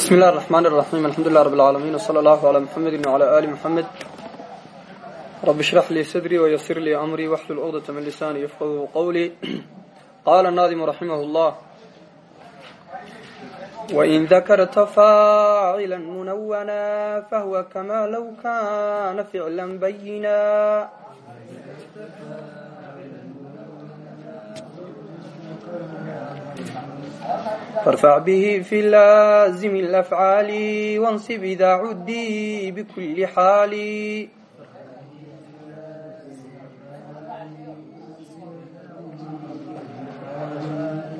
بسم الله الرحمن الرحيم الحمد لله رب العالمين وصلى الله على محمد وعلى آل محمد رب اشرح لي صدري ويسر لي أمري واحلل عقدة من لساني يفقهوا قولي قال الناظم رحمه الله وإن ذكرت فاعلا منونا فهو كما لو كان فعلا بينا فارفع به في لازم الأفعال وانصب إذا عدي بكل حال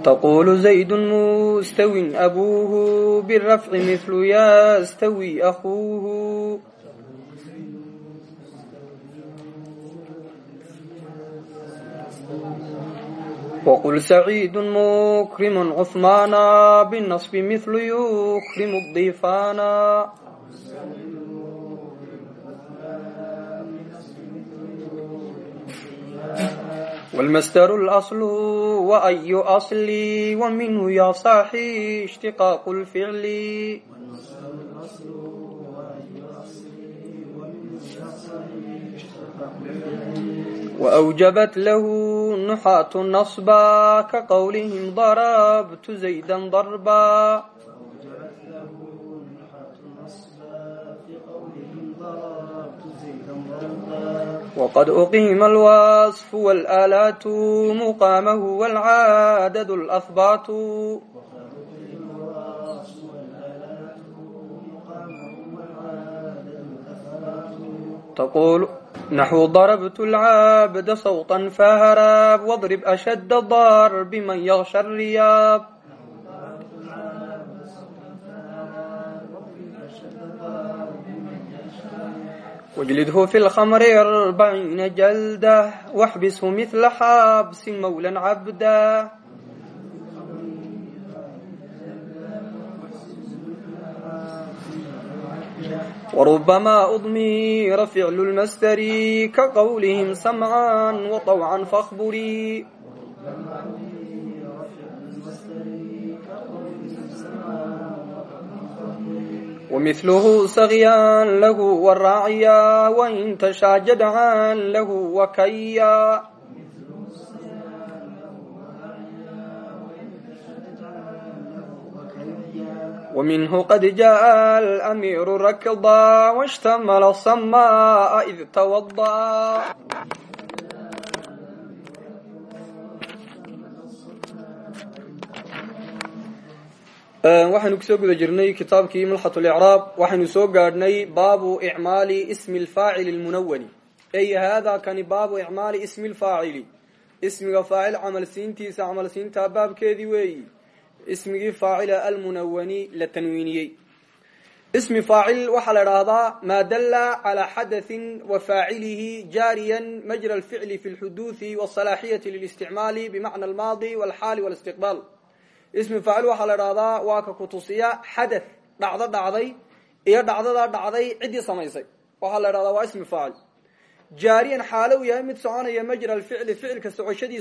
تقول زيد مستو أبوه بالرفع مثل يستوي أخوه وقل سعيد مكرم عثمانا بالنصب مثل يكرم الضيفانا والمستر الأصل وأي أصل ومنه يا صاحي اشتقاق الفعل وأوجبت له نحاة نصبا كقولهم ضربت زيدا ضربا وقد أقيم الوصف والآلات مقامه والعادد الأثبات تقول naxuu darabtu lcaabda sawطa faharaab wdrib ashadda dar bman yksha riyaab wjlidhu fi lkhamri arbaciina jaldah waxbishu mila xaabsi mawlan cabda وربما أضمير فعل المستر كقولهم سمعا وطوعا فاخبري ومثله سغيا له والراعيا وإن تشاجد عن له وكيا ومنه قد جاء الأمير ركضا واشتمل الصماء إذ توضأ waxaynu kusoo guda jirnay kitaabkii milxat licraab waxaynu soo gaadhnay baabu icmaali ismi lfaacili lmunawani ey haadaa kani baabu icmaali ismi lfaacili ismiga faacil camalsiintiisa camalsiintaa baabkeedii weeyi ismigii faacila almunawani la tanwiiniyey. Ismi faacil waxaa la idhaahdaa maa dalla calaa xadathin wa faacilihi jaariyan majra alficli fi lxuduuthi wasalaaxiyati lilisticmaali bimacna almaadi walxaali walistiqbaal. Ismi faacil waxaa la idhahdaa waa ka kutusiya xadath dhacdo dhacday iyo dhacdadaa dhacday ciddii samaysay. Waxaa la idhahdaa waa ismi faacil. Jaariyan xaalo uu yahay mid soconaya majra alficli ficilka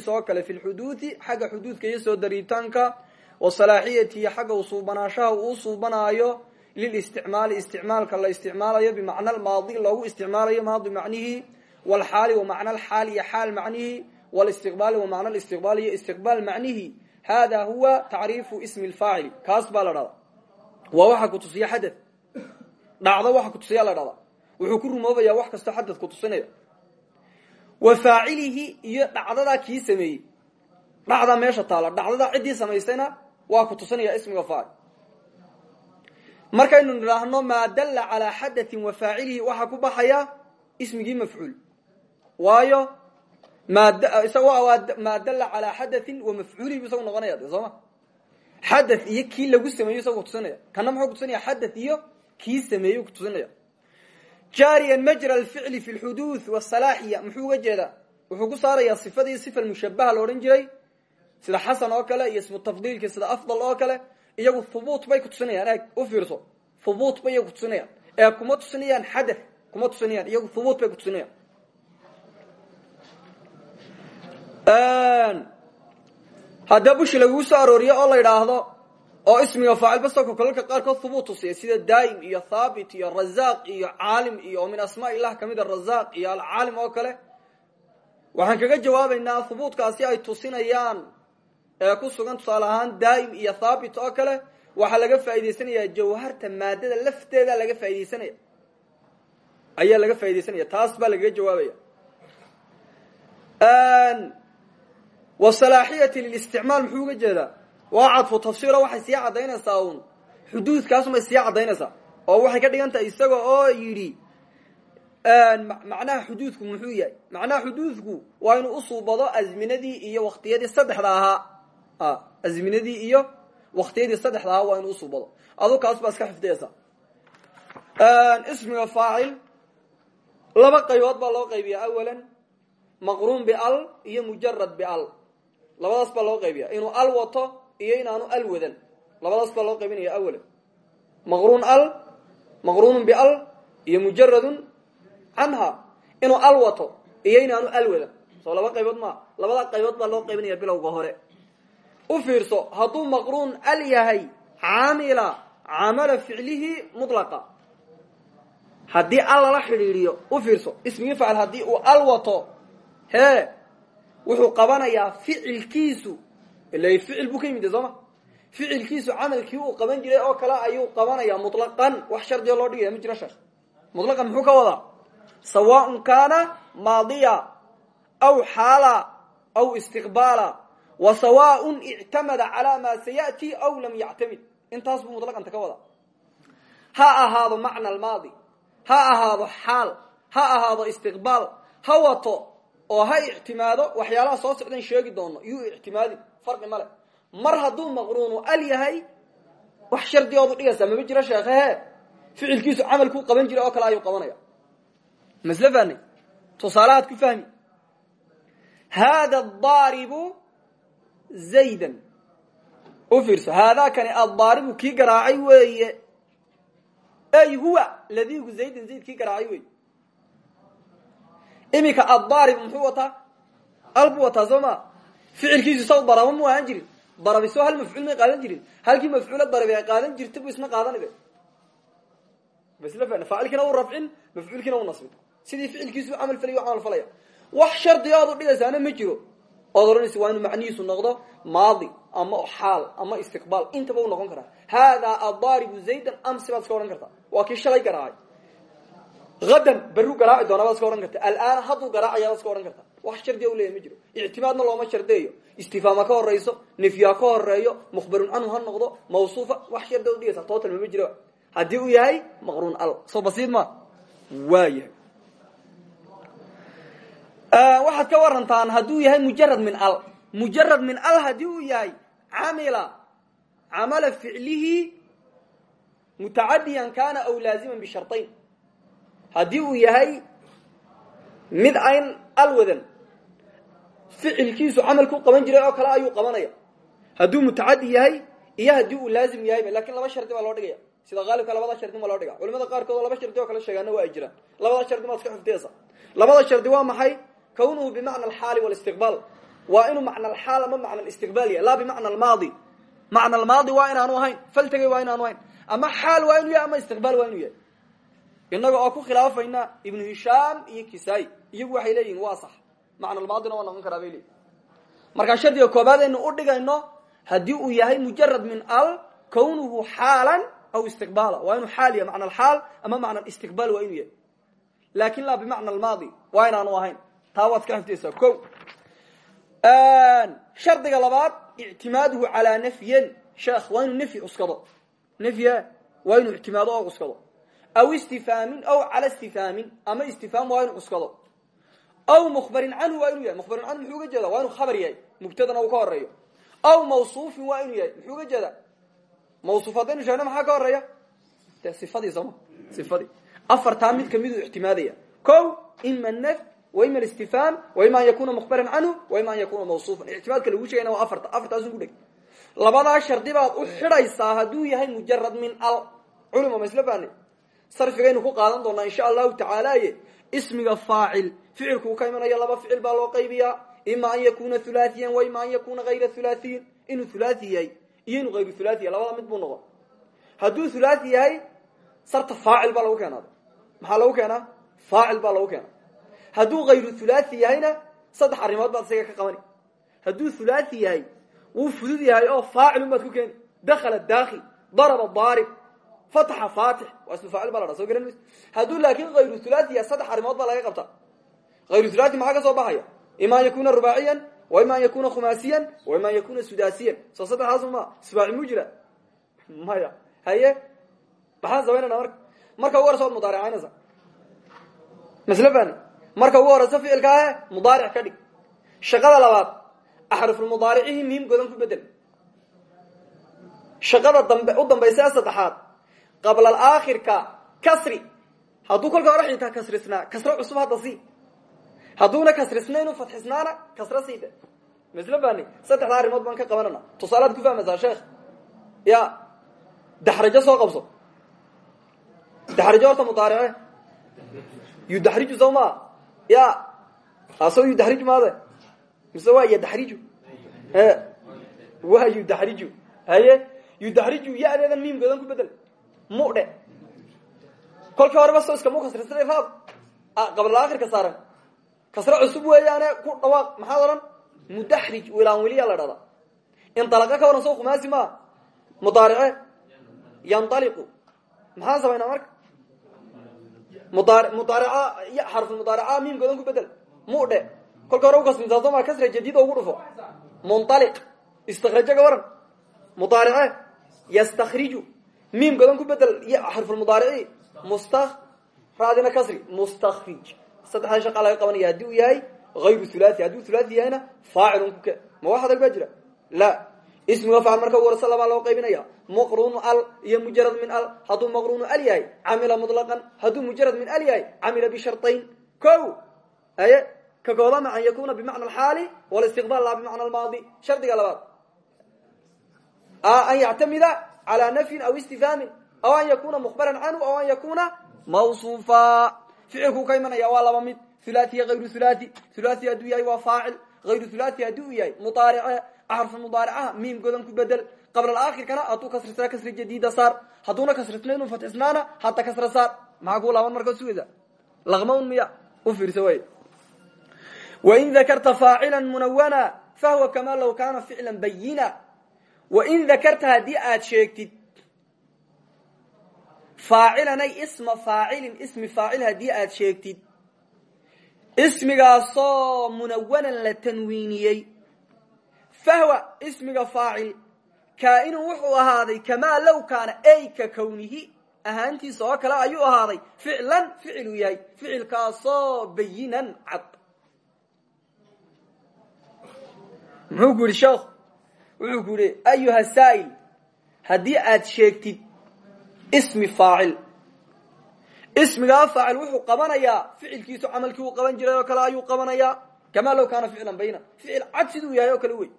oo kale fi lxuduuthi xagga iyo soo daritaanka wasalaaxiyati iyo xagga usuubanaashaha uu suubanaayo lilisticmaali isticmaalka la isticmaalayo bimacna almaadi loogu isticmaalayo maadi macnihi walxaali wa macna alxaal iyo xaal macnihi walistiqbaali wa macna alistiqbaal iyo istiqbaal macnihi. Hada huwa tacriifu ismi lfaacili kaas baa la dhahdaa. Waa waxa kutusiya xadad. Dhacdo waxa kutusiya la dhahdaa. Wuxuu ku rumoobaya wax kastoo xadad kutusinaya wa faacilihi iyo dhacdadaa kii sameeyey. Dhacdaa meesha taala waa kutusinaya ismiga faacil markaynu nidhaahno maa dalla calaa xadatin wa faacilihi waxaa ku baxaya ismigii mafcuul. Waayo maa dalla calaa xadatin wa mafcuulihi bu noqonaya de soo ma? Xadath iyo kii lagu sameeyo isagu kutusinaya kana muxuu kutusinaya xadath iyo kii sameeyo kutusinaya jaariyan majra alficli fi lxuduuth wasalaaxiya muxuu uga jeedaa? Wuxuu ku saarayaa sifadii sifa mushabaha la jiray sida xasan oo kale iyo ismu tafdiilki sida afdal oo kale iyagu hubuut bay kutusinayaan eeg u fiirso. Hubuut bay iyagu kutusinayaan ee kuma tusinayaan xadath kuma tusinayaan. Iyagu hubuut bay kutusinayaan haddee bushi laguu soo oo la yidhaahdo oo ismiga faacil basako kolalka qaarkood hubuut tusiya sida daa'im iyo thaabit iyo razaq iyo caalim iyo min asmaa ilah kamida razaq iyo alcaalim oo kale waxaan kaga jawaabaynaa hubuutkaasi ay tusinayaan ee ku sugan tusaale ahaan daa'im iyo thaabit oo kale waxaa laga faa'idaysanayaa jawharta maadada lafteeda laga faaidaysanaya ayaa laga faaidaysanaya taas baa lagaga jawaabaya. Wasalaaxiyati lilisticmaal muxuu uga jeedaa? Waa cadfu tafsiiro waxay sii caddaynaysaa un xuduudkaasumay sii caddaynaysaa oo waxay ka dhigan isaga oo yidhi macnaha xuduudku muxuu yahay? Macnaha xuduudku waa inuu usuubado azminadii iyo waktiyadii saddexda ahaa azminadii iyo waktiyadii saddexda ahaa waa inuu usuubado adu kaas baa iska xifdiyaysa ismiga faacil laba qaybood baa loo qaybiya awalan maqruun bial iyo mujarad bial labadaas baa loo qaybiya inuu al wato iyo inaanu al wadan labadaas baa loo qaybinaya awalan maqruun al maqruunun bial iyo mujaradun canha inuu al wato iyo inaanu al wadan soo laba qaybood maa labada qaybood baa loo qaybinaya bilowga hore u fiirso hadduu maqruun al yahay caamila camala ficlihi mutlaqa. Haddii al lala xidhiidhiyo u fiirso. Ismigii facil haddii uu al wuxuu qabanayaa ficilkiisu. Ila ficil buu ka yimid sooma ficilkiisu uu qaban jiray oo kale ayuu qabanayaa mutlaqan. Wax shardiga loo dhigaya ma jiro sheekh mutlaqan muxuu ka wadaa? Sawaaءn kaana maadiya aw xaala aw istiqbaala wa sawaaءn ictamada calaa maa saya'ti aw lam yactamid. Intaas buu mutlaqanta ka wadaa. Ha ahaado macna almaadi. Ha ahaado xaal. Ha ahaado istiqbaal. Ha wato oo ha ictimaado waxyaalaha soo socdan sheegi doono yuu ictimaadi. Farqi male mar hadduu maqruunu al yahay wax shardigoodu dhigaysaa mama jiro sheekhehe ficilkiisu camalkuu qaban jiray oo kale ayuu qabanaya. Masle fahmay tusaalahaad ku fahmi? Haada daaribu zaydan u fiirso haadaakani addaaribu kii garaacay weeye ey huwa ladigu zaydan zayd kii garaacay wey iminka addaarib muxuu wataa al buu wataa soo ma ficilkiisu saw daraba mu ahaan jirin darabi soo hal mafcuul may qaadan jirin halkii mafcuula darabi ay qaadan jirta bu isna qaadanib masl faacilkiina u rafcin mafcuulkiina u nasbin sidii ficilkiisu camal falay u camal falaya wax shardiga ood u ma jiro ood odhanaysa waa inuu macnihiisu noqdo maadi ama xaal ama istiqbaal. Intaba u noqon karaa. Haadaa addaaribu zaydan amsi baad iska odhan kartaa. Waa kii shalay garaacay. Adan berru garaaci doona baad iska odhan karta alaana hadduu garaacaya baad iska odhan karta wax shardiga u leeyahy ma jiro. Ictimaadna looma shardeeyo. Istifaama ka horeyso nifyaa ka horeeyo mukhbarun canhu ha noqdo mawsuufa wax shardiga udhigaysa total mama jiro. Haddii uu yahay maqruun al. Soo basiid ma? Waa yahay waxaad ka warantaan hadduu yahay mujarad min al mujarad min al haddii uu yahay camila camala ficlihi mutacadiyan kana aw laaziman bisharطayn haddii uu yahay mid ayn al wadan ficilkiisu camalku qaban jiray oo kale ayuu qabanaya. Hadduu mutacadi yahay iyo haddii uu laazim yahayba laakiin laba shardi baa loo dhigaya. Sida qaalibka labada shardi ma loo dhiga culimada qaarkood oo laba shardi oo kale sheegaana waa ay jiraan. Labada shardi maad iska xifdiyaysa labada shardi waa maxay kawnuhu bimacna alxaali walistiqbaal waa inuu macna alxaal ama macna alistiqbaal yahay laa bimacna almaadi macna almaadi waa inaanu ahayn faltegay waa inaanu ahayn ama xaal waa inuu yahay ama istiqbaal waa inuu yahay inaga oo ku khilaafayna ibnu hishaam iyo kisaai iyagu waxay leeyihiin koobaad aynu dhigayno haddii uu yahay mujarad min al kawnuhu xaalan aw istiqbaala waa inuu xaal yahay macna alxaal ama macna alistiqbaal waa inuu yahay laakiin laa bimacna almaadi waa inaanu ahayn taa waad iska xifdiyaysaa ko shardiga labaad ictimaaduhu calaa nafyin. Sheekh waa inuu nafyi cuskado. Nafya waa inuu ictimaado oo cuskado. Aw istifaamin aw cala istifaamin ama istifaam waa inuu cuskado. Aw mukhbarin canhu waa inuu yahay. Mukhbarin canhu muxuu uga jeeda? Waa inuu khabar yahay. Mubtadana uu ka horeeyo aw mawsuufin waa inuu yahay. Muxuu uga jeeda? Mawsuuf haddaynu sheegno maxaa ka horreeya de sifadii sooma sifadii. Afartaa mid kamiduu ictimaadaya. Ko ima naf ima istifhaam wa ima an yakuna mukhbaran canhu ima an yakuna mawsuufan ictimaadka lagu sheegayna waa afarta afartaasun ku dheg labadaa shardi baad u xidhaysaa hadduu yahay mujarad min al culima ma isla fahne sarfigaynu ku qaadan doonaa insha allahu tacaalaye ismiga faacil ficilkuu ka imanaya laba ficil baa loo qaybiyaa. Ima an yakuna hulaahiyan wa ima an yakuna hayra hulaahiyin inuu hulaahi yahay iyo inuu hayru thulathi yahay labada mid buu noqon. Hadduu thulathi yahay sarta faacil baa lagu keenaada maxaa lagu keenaa? Faacil baa lagu hadduu hayru thulathi yahayna saddex arrimood baad isaga ka qabani. Hadduu thulathi yahay wuu fudud yahay oo faacilun baad ku keeni dakhala daakil daraba daarib fataxa faatix. Waa ismu faacil baa la dhaa so garan mayso hadduu laakin hayru baa laga qabta hayru thulathi maxaa ka soo baxaya? Ima an rubaaciyan wa ima an khumaasiyan wa ima an yakuna sudaasiyan. Soo saddexdaas ma maya. Haye? Maxaan samaynayna marka? Marka ugu horeysa waad mudaaricaynaysa masle marka ugu horeysa ficilkaahe mudaaric ka dhig. Shaqada labaad axrufulmudaaricihi miim godan ku bedel shaqada dambe u dambaysa saddexaad qabla alaakhirka kasri. Hadduu kolka hore xitaa kasrisnaa kasro cusub hadda sii. Hadduuna kasrisnaynu fadxisnaana kasro sii de. Masle fani saddexda arrimood qabanana. Tusaalaad ku fahmaysaa sheekh? Ya daxrajo soo qabso. Daxrajo horta mudaarice yudaxriju soo maa ya asoo yudaxriju maade. Mise waa yadaxriju e waa yudaxriju haye yudaxriju ya-deedan miimkoodan ku bedel. Mudhe kolkii horeba so iskamu kasrisnay raab qabla akhirka saaran. Kasro cusub weeyaane ku dhawaaq. Maxaad odhan? Mudaxrij wilaanwiliya la dhahda indalaqa ka waran soo khumaasi maa. Mudaarice. Yanaliqu maxaan samaynaa marka mudaarica xarfu mudaarica miimkoodan ku bedel. Mudhe kolka hore ukasrintaa soo maa kasra jadiid oo ugu dhufo. Munaliq istakrajo ka waran. Mudaarice yastakriju miimkoodan ku bedel xarfulmudaarici musta raadina kasri. Mustakrij saddexdaa shaqa laga qabanaya haddii uu yahay hayru thulathi haddii thulathi yahayna faacilun kuke ma wax adag baa jira la ismiga faacil marka ugu horeysa labaa loo qaybinaya maqruunu al iyo mujarad min al hadduu maqruunu al yahay camila mutlaqan hadduu mujarad min al yahay camila bishartayn ko aye ka koobama an yakuna bimacna alxaali walistiqbal la bimacna almaadi shardiga labaad an yactamida calaa nafyin aw istifhaamin aw an yakuna mukhbaran canhu aw an yakuna mawsuufa ficilkuu ka imanaya waa laba mid hulatiya hayru hulati hulati hadduu yahay waa faacil hayru hulati haddii uu yahay mudaarice xarfu mudaaricaha miim godan ku bedel qabla aakhirkana hadduu kasrisnaa kasri jadiida saar. Hadduuna kasrisna inuu fatisnaana hadda kasra saar. Maxaa kuu laaban markaa sugaysa laqma un miya u fiirsa way. Wain dakarta faacila munawana fahuwa kama law kaana ficla bayina wain dakarta haddii aad sheegtid faacilanay isma faacilin ismi faacil haddii aad sheegtid ismigaasoo munawanan la tanwiiniyey fahwa kaa-inun wuxuu ahaaday kamaa low kaana ay ka kownihi ahaantiisa oo kale ayuu ahaaday ficlan ficiluu yahay ficilkaasoo bayinan cad. Muxuu ku yidhi sheekhu wuxuu ku ayuha saa'il haddii aad sheegtid ismi faacil. Ismigaa faacil wuxuu qabanayaa ficilkiisu camalkii uu qaban jiray oo kale ayuu qabanayaa. Kamaa low kaana ficlan bayna ficil cad siduu yahay oo kale wey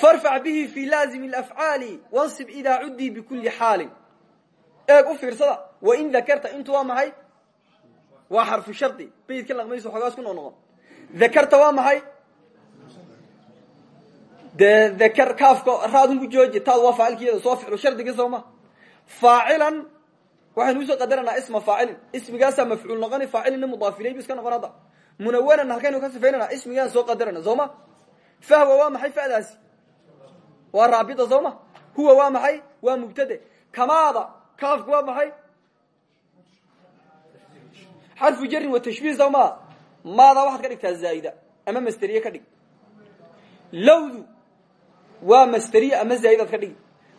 farfac bihi fi laazimi alafcaali wansib idaa cuddii bikulli xaalin eeg u fiirsada wain dakarta intu waa maxay? Waa xarfu shardi. Beydkan laqmayso xoogaas ku noo noqon dakarta waa maxay? Dee dakar kaafka raadun ku jooji taad waa faacilkeeda soo ficlu shardigii soo ma. Faacilan waxaynu u soo qadaranaa isma faacilin. Ismigaasaa mafcuul noqoni faacilina mudaaf ilay bu iska noqon hadda. Munawanan halkaynu ka sifaynana ismigaan soo qadarana soo ma? Fahwa waa maxay fadaasi waa raabita soo ma? Huwa waa maxay? Waa mubtade. Kamaada kaafku waa maxay? Xarfu jarin wa tashbiih soo maa maadaa waxaad ka dhigtaa zaa'ida ama masteriye ka dhig. Lowdu waa masteriye ama zaaidaad ka dhigi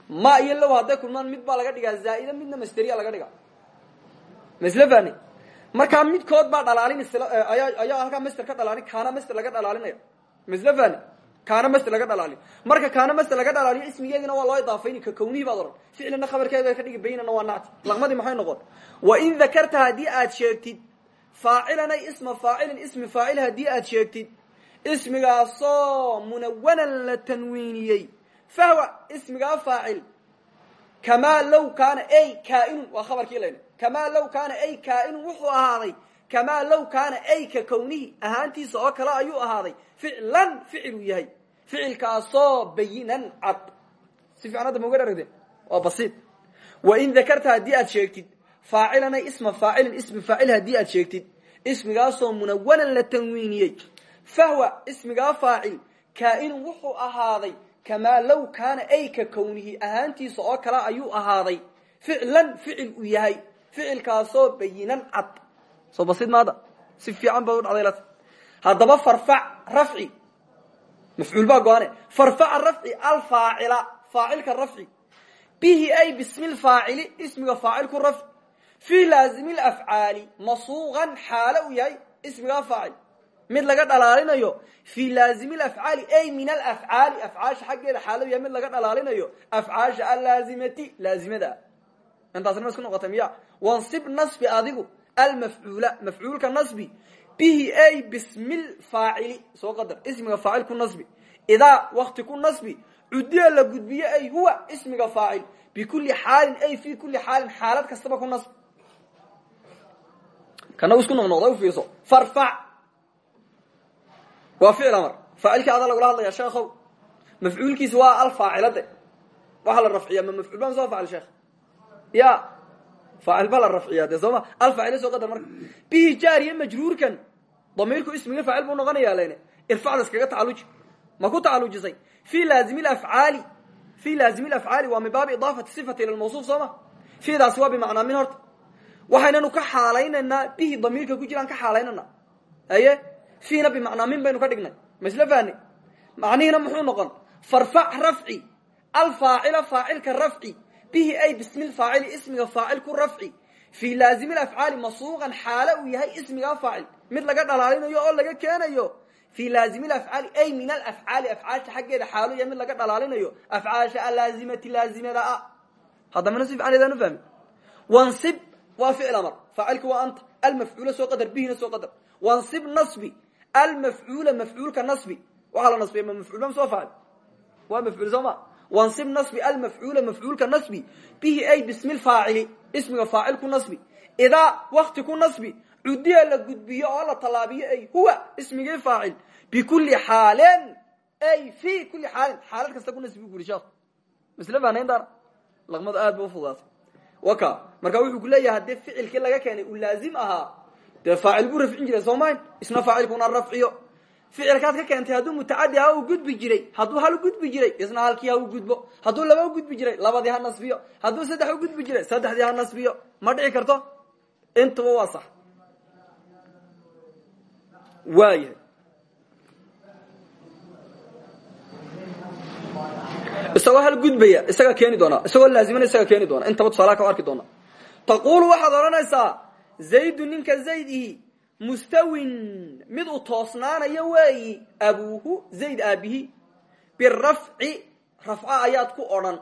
ma iyo low hadday kulmaan mid baa laga dhigaa zaa'ida midna masteriya laga dhigaa. Masle fani markaa midkood baa master ka dhalaalin kaana master laga dhalaalinaya masle kaana master laga dhalaaliyo marka kaana master laga dhalaaliyo ismigeedina waa loo idaafayni ka kownihi baad ohan ficlina khabarkeeda ka dhigi baynana waa nacti laqmadii maxay noqon? Wain dakarta haddii aad sheegtid faacilanay isma faacilin ismi faacil haddii aad sheegtid ismigaasoo munawanan la tanwiiniyey. Fahwa ismigaa faacil. Kamaa low kaana ay kaainun waa khabarkii layna kamaa low kaana ay kaainun wuxuu ahaaday kamaa low kaana ay ka kownihi ahaantiisa oo kale ayuu ahaaday ficlan ficiluu yahay ficilkaasoo bayinan cad si fiican hadda mauga dharagdeen waa basiid wain dakarta haddii aad sheegtid faacilana isma faacilin ismi faacil haddii aad sheegtid ismigaasoo munawanan la tanwiiniyey fahwa ismigaa faacil kaa-inun wuxuu ahaaday kamaa low kaana ay ka kownihi ahaantiisa oo kale ayuu ahaaday ficlan ficil uu yahay ficilkaasoo bayinan cad soo basid maada. Si fiican baad u dhacday haddaba farfac rafci. Mafcuul baa go-ane farfaca rafci alfaacila faacilka rafci. Bihi ay bismi lfaacili ismiga faacilku rafci. Fii laazimi lafcaali masuuqan xaalo uu yahay ismigaa faacil. Mid laga dhalaalinayo fii laazimi lafcaali ay min alafcaali afcaasha xaggeeda xaalo u yahay mid laga dhalaalinayo afcaasha allaazimati laazimada. Intaasna ma isku noqota miya wansib nasbi adigu almafcuula mafcuulka nasbi bihi ay bismi lfaacili soo qadar ismiga faacil ku nasbi. Idaa wakti ku nasbi cudiya la gudbiye ay huwa ismiga faacil bikuli xaalin ay fi kuli xaalin xaalad kastaba ku nasbi. Kana isku noqnoqda ufiirso farfac waa ficil amar. Faacilkii adaa lagula hadlaya sheekhow. Mafcuulkiisa waa alfaacilade waxaa la rafciya ma mafcuul baan soo facil sheekh? Ya faacil ba la rafciya de sooma alfaacil soo qadar marka. Bihi jaariya majruurkan damiirku ismiga faacil buu noqonaya lene irfacda iskaga tacaluji ma ku tacalujisay fi laazimi lafcaali fi laazimi lafcaali waa min baabi idaafati sifati ila lmawsuuf sooma fidaasi waa bimacnaa min horta. Waxaynanu ka xaalaynaynaa bihi damiirka ku jiraan ka xaalaynana aye fiina bimacnaa min baynu ka dhignay. Ma isla fahni macnihiina muxuu noqon? Farfac rafci bihi ay bismi lfaacili ismiga faacil ku rafci. Fii laazimi lafcaali masuuqan xaalo uu yahay ismigaa faacil. Mid laga dhalaalinayo oo laga keenayo. Fii laazimi lafcaali ay min alafcaali afcaasha xaggeeda xaalo yahay mid laga dhalaalinayo. Afcaasha alaazimati laazimada a. Haddamana si fiican edaan u fahmi wansib waa ficil amar. Faacilka waa anta. Almafcuula soo qadar bihina soo qadar. Wansib nasbi. Almafcuula mafcuulka nasbi. Waxaa la nasbiya ma mafcuul ma soo faacil waa mafcuul soo ma wansib nasbi almafcuula mafcuulka nasbi. Bihi ay bismi lfaacili ismiga faacil ku nasbi. Idaa wakti ku nasbi cudiya la gudbiyo oo la tallaabiyo ay huwa ismigii faacil bikuli xaalin ay fi kuli xaalin xaalad kasta ku nasbi sheekh. Masle fahnayn daana laqmadu aad ba ufudaatay waka marka wuxuu ku leeyahay haddii ficilkii laga keenay uu laazim ahaa dee faacil buu rafcin jiray soo mayn isna faacilkuna rafciyo ficilkaad ka keentay hadduu mutacadi ha u gudbi jiray hadduu hal gudbi jiray isna halkii ha u gudbo. Hadduu laba gudbi jiray labadii ha nasbiyo. Hadduu saddex gudbi jiray saddexdii ha nasbiyo. Ma dhici karto? Intuba waa sax. Waayahay isagoo hal gudbaya isagaa keeni doonaa. Isagoo laazimana isagaa keeni doona intaba tusaalaha ka arki doona taqulu waxaad odhanaysaa zaydu ninka zaydihi mustawin mid uu toosnaanayo weeyi abuuhu zayd aabihi birafci rafca ayaad ku odhan.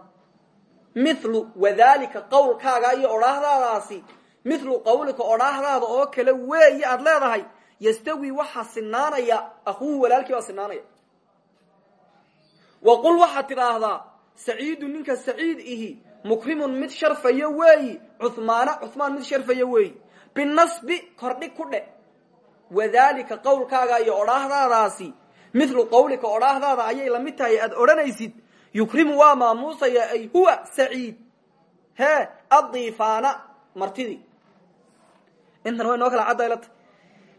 Mithlu wadalika qowlkaaga iyo odhaahdaadaasi mithlu qawlika odhaahdaada oo kale weeyi aad leedahay. Yastawi waxaa sinaanaya akuuhu walaalkii baa sinaanaya. Wa qul waxaad tidhaahdaa saciidu ninka saciid ihi mukrimun mid sharfayo weeyi cuhmaana cuhmaan mid sharfayo weeyi binasbi kordhig ku dhe wadalika qowlkaaga iyo odhaahdaadaasi mithlu qawlika odhaahdaada ayay la mid tahay aad odhanaysid. Yukrimu waa maamuusaya ay huwa saciid. Hee adiifaana martidii intan way noo kala caddaylata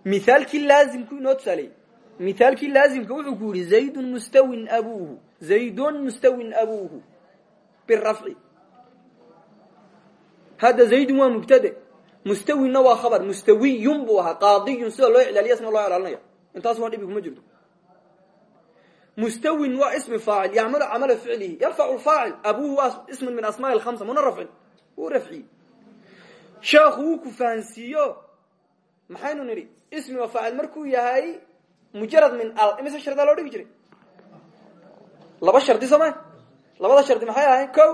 mithaalkii laazimku inoo tusaaleeyey mithaalkii laazimka wuxuu ku yihi zaydun mustawin abuuhu. Zaydun mustawin abuuhu. Birafci hadda zaydun waa mubtade mustawinna waa khabar mustawiyun buu ahaa qaadiyun sida loo iclaaliya isna loo iclaalinaya intaas waa dhibi kuma jirto. Mustawin waa ismi faacil yacmalu camala ficlihi yarfacu faacil abuuhu waa ismin min asmaai lhamsa muna rafcin wuu rafciye sheekhu wuu ku fahansiiyo maxaynu nidhi ismiga faacil markuu yahay mujarad min al imise shardaa loo dhigi jiray? Laba shardi soo ma? Labada shardi maxay ahay ko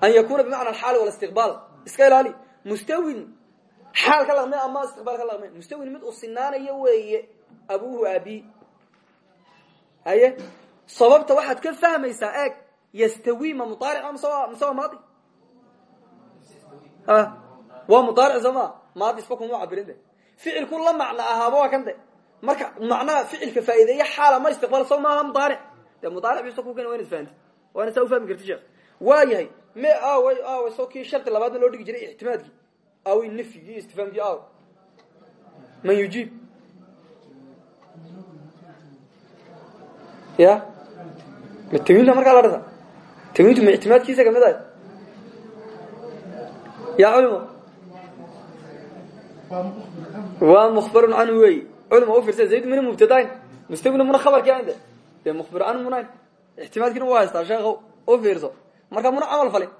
an yakuna bimacna alxaal walistiqbaal iska ilaali mustawin. Xaal ka laqmay ama istiqbaal ka laqmay. Mustawin mid uu sinaanayo weeye abuuhu aabi haye? Sababta waxaad ka fahmaysaa eeg yastawi ma mudaaric mise waa maadi? Waa mudaaric soo ma maadisba kuma cabirin de ficilku la macno ahaaba waa kan de. Marka macnaha ficilka faa'iideeya xaala ma istiqbaal saw maaha mudaaric dee mudaaric bisa ku kena wa inad fahamti waana saa ufahmi karti sheekh. Waa yahay me aaway aaway so kii shardi labaadna loo dhigi jiray ixtimaadkii. Aaway nafyigii istifaamkii aaw. Man yujiib. Ya? Ma tamiinta markaa la dhasa tamiintu ma ictimaadkiisa ka mid ahay? Ya culimo. Waa mukbarun canhu wey culima ufirsa zayd mina mubtadayn mustawina muna khabarki ayn de. Dee mukbir canhu munayn ixtimaadkiina waa haystaa sheekhow. U fiirso marka muna camal falin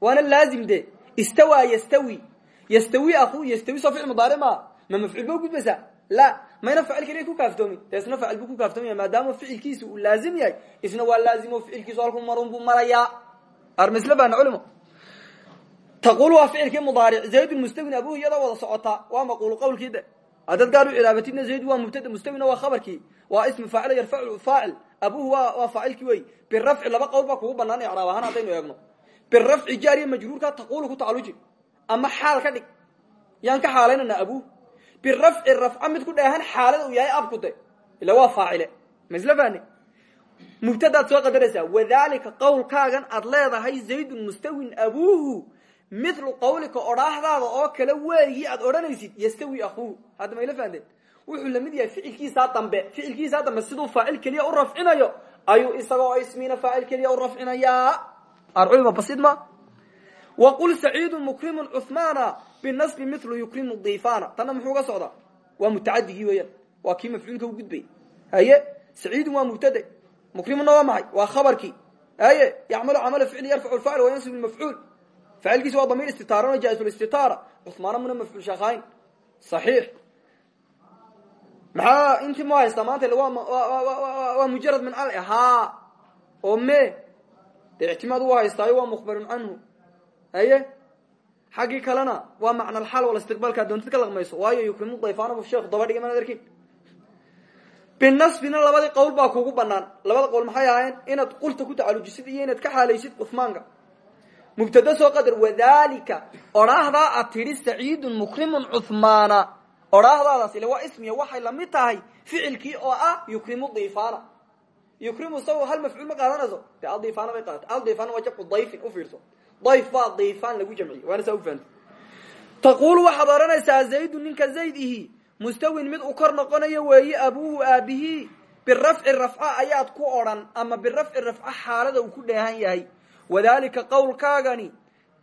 waana laazim de istawa yastawi. Yastawi aku yastawi soo ficil mudaaric maa ma mafcuul ba ugudbaysaa la. Mayna facil keliya ku kaaftoomin. Dee isna facil buu ku kaaftoomaya maadaama ficilkiisa uu laazim yahay. Isna waa laazimo ficilkiisu halku marun buu marayaa. Armisla baana culimo. Taqul waa ficilkii mudaaric. Zaydun mustawin abuhu iyadoo wada socotaa waa maquulu qawlkii de haddaad gaar u cilaabatidna zayd waa mubtada mustawina waa khabarkii. Waa ismi faacil yarfacu faacil abuhu waa faacilkii wey birafci laba qowl baa kugu banaan icraab ahaan haddaynu eegno. Birafci jaariya majruurka taqulu ku tacaluji ama xaal ka dhig. Yaan ka xaalaynana abuhu. Birafci rafca mid ku dheehan xaalada uu yahay abku de ila waa faacile. Ma isla fahni mubtadaad soo qadaraysaa. Wadalika qawlkaagan aad milu qawlika odhaahdaada oo kale weeyi aad odhanaysid yastawi akuuhu hadda mayla fahanteen. Wuxuu la mid yahay ficilkiisaa dambe. Ficilkiisaa dambe siduu faacil keliya u rafcinayo ayuu isagoo ismiina faacil keliya u rafcinayaa. Arculima basid ma? Waqul saciidu mukrimu cuhmaana binasbi milu yukrimu diifana tanna muxuu ga socdaa? Waa mutacadigii weeyaan. Waa kii mafcuulka u gudbay. Haye saciidun waa mubtade. Mukrimuna waa maxay? Waa khabarkii. Haye yacmalu camala ficli yarfacu lfacil wayansib mafcuul faacilkiisa waa damiir istitaarana jaa-isulistitaara cuhmaana muna mafcuul shaqayn saxiix maxaa intii mu haystaa maanta waa mujarad min al ha oo me dee ictimaad u haystaayo waa mukhbarun canhu haye xaggii kalena waa macna alxaal wal istiqbaalkaa doontid ka laqmayso waayo yukrimu dayfaanahu sheekhu daba dhigay mana arkin binasbina labadii qowl baa kugu banaan labada qowl maxay ahaayeen inaad qulta ku tacalujisid iyo inaad ka xaalaysid cuhmaanka mubtada soo qadar wadalika odhaahdaa aad tidhi saciidun mukrimun cuhmaana odhaahdaadaas ile waa ismiya waxay la mid tahay ficilkii oo ah yukrimu diifana yukrimu isagoo hal mafcuul ma qaadanayso? Dee aldiifana bay qaadata. Aldiifana waa jamcu dayfin ufiirso dayf baa diifaan lagu jamciye waana saa ufahanta taquulu waxaad odhanaysaa zaydu ninka zayd ihi mustawin mid u kor noqonayo weeye abuuhu aabihii birafci rafca ayaad ku odhan ama birafci xaalada uu ku dheehan yahay wadalika qowlkaagani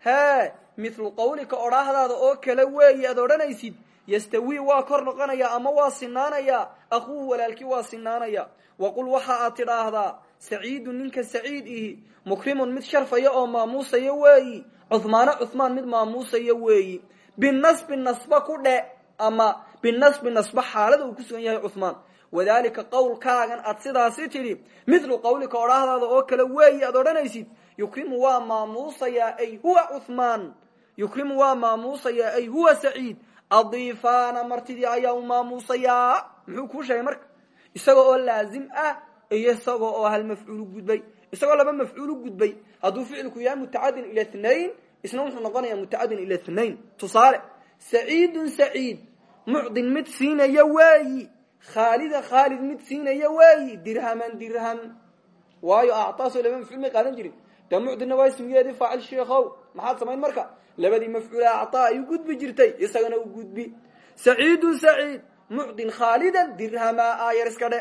hee mithlu qawlika odhaahdaada oo kale weeye aad odhanaysid yastawi waa kor noqonaya ama waa sinaanaya akuuhu walaalkii waa sinaanaya waqul waxa aad tidhaahdaa saciidu ninka saciid ihi mukrimun mid sharfaya oo maamuusaya weeyi cuhmaana cuhmaan mid maamuusaya weeyi. Binasbi nasba ku dhe ama binasbi nasba xaalada uu ku sugan yahay cuhmaan wadalika qowlkaagan aad sidaasi tidhi mithlu qawlika odhaahdaada oo kale weeyi aad odhanaysid yukrimu waa maamuusayaa ay huwa cuhmaan yukrimu waa maamuusayaa ay huwa saciid adiifaana martidii ayaa u maamuusayaa muxuu kuu sheegay marka isagoo oo laazim ah iyo isagoo oo hal mafcuul u gudbay isagoo laba mafcuul u gudbay hadduu ficilku yahay mutacadin ila thnain isna wuxuu noqonayaa mutacadin ila thnain tusaale saciidun saciid mucdin mid siinaya weeyi khaalida khaalid mid siinaya weeyi dirhaman dirham waayo actaaso laba mafcuul may qaadan jirin dee mucdinna waa ismigeedii faacil sheekhow maxaad samayn marka? Labadii mafcuul actaa ay u gudbi jirtay isagana u gudbi. Saciidun saciid mucdin khaalidan dirhama aayar iska dhe.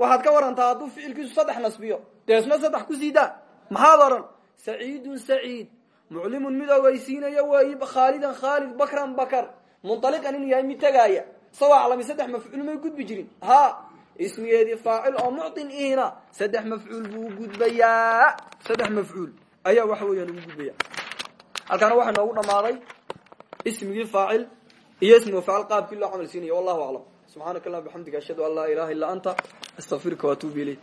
Waxaad ka warantaa hadduu ficilkiisu saddex nasbiyo dee isna saddex ku siidaa. Maxaad odhan saciidun saciid muclimun mid ogeysiinaya weeyi khaalidan khaalid bakran bakar. Munaliqan inuu yahay mid tegaaya isagoo aclami saddex mafcuul may gudbi jirin. Ha ismigeedii faacil oo mucdin ihina saddex mafcuul buu gudbayaa. Saddex mafcuul ayaa waxa weeyaan ugu gudbaya halkaana waxaa noogu dhamaaday ismigii faacil iyo ismi faacil qaabkii loo camal siinayo. Wallahu aclam. Subxaanaka allahuma bixamdika ashhadu an laa ilaha illa anta astaqfiruka waatuubu ilayk